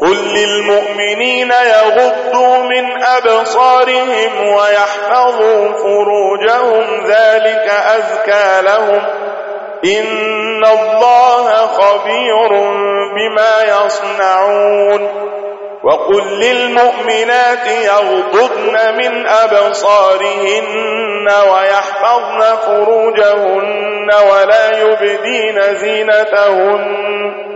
قل للمؤمنين يغضوا من أبصارهم ويحفظوا فروجهم ذلك أذكى لهم. إن الله خبير بما يصنعون. وقل للمؤمنات يغضضن من أبصارهن ويحفظن فروجهن ولا يبدين زينتهن.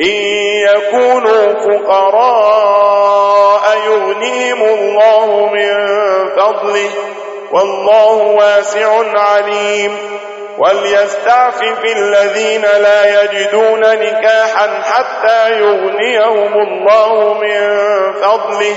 إن يكونوا فقراء يغنيهم الله من فضله والله واسع عليم وليستعفف الذين لا يجدون نكاحا حتى يغنيهم الله من فضله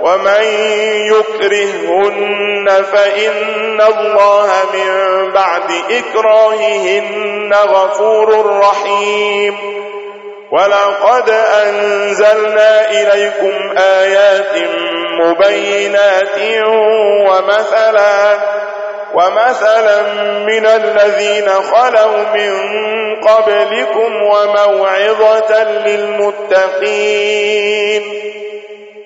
ومن يكرهن فإن الله من بعد إكراههن غفور رحيم. ولقد أنزلنا إليكم آيات مبينات ومثلا ومثلا من الذين خلوا من قبلكم وموعظة للمتقين.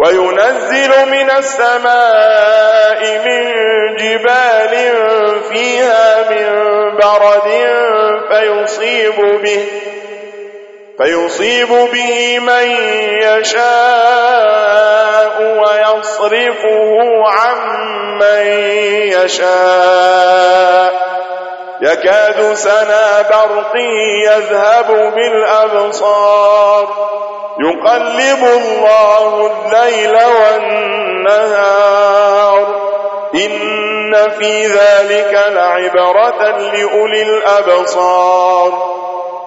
وينزل من السماء من جبال فيها من برد فيصيب به فيصيب به من يشاء ويصرفه عن من يشاء. يكاد سنا برق يذهب بالأبصار. يقلب الله الليل والنهار. إن في ذلك لعبرة لأولي الأبصار.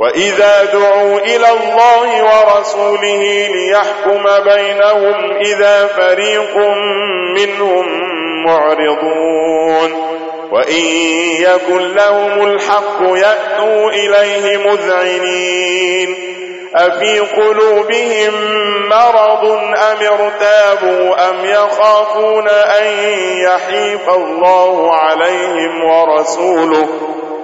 وَإِذَا دُعُوا إِلَى اللَّهِ وَرَسُولِهِ لِيَحْكُمَ بَيْنَهُمْ إِذَا فَرِيقٌ مِّنْهُمْ مُعْرِضُونَ وَإِنْ يَكُنْ لَهُمُ الْحَقُّ يَأْتُوا إِلَيْهِ مُذْعِنِينَ أَفِي قُلُوبِهِمْ مَرَضٌ أَمِ ارْتَابُوا أَمْ يَخَافُونَ أَنْ يَحِيفَ اللَّهُ عَلَيْهِمْ وَرَسُولُهُ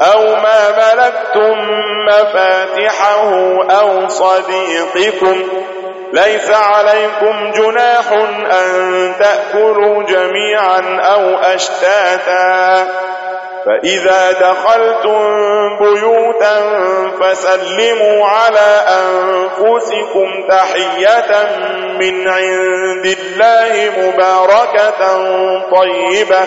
أو ما ملكتم مفاتحه أو صديقكم ليس عليكم جناح أن تأكلوا جميعا أو أشتاتا فإذا دخلتم بيوتا فسلموا على أنفسكم تحية من عند الله مباركة طيبة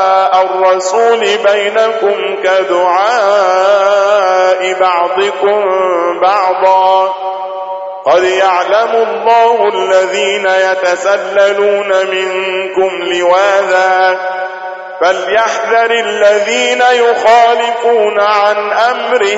الرسول بينكم كدعاء بعضكم بعضا. قد يعلم الله الذين يتسللون منكم لواذا. فليحذر الذين يخالفون عن أمره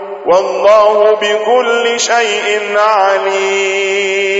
والله بكل شيء عليم.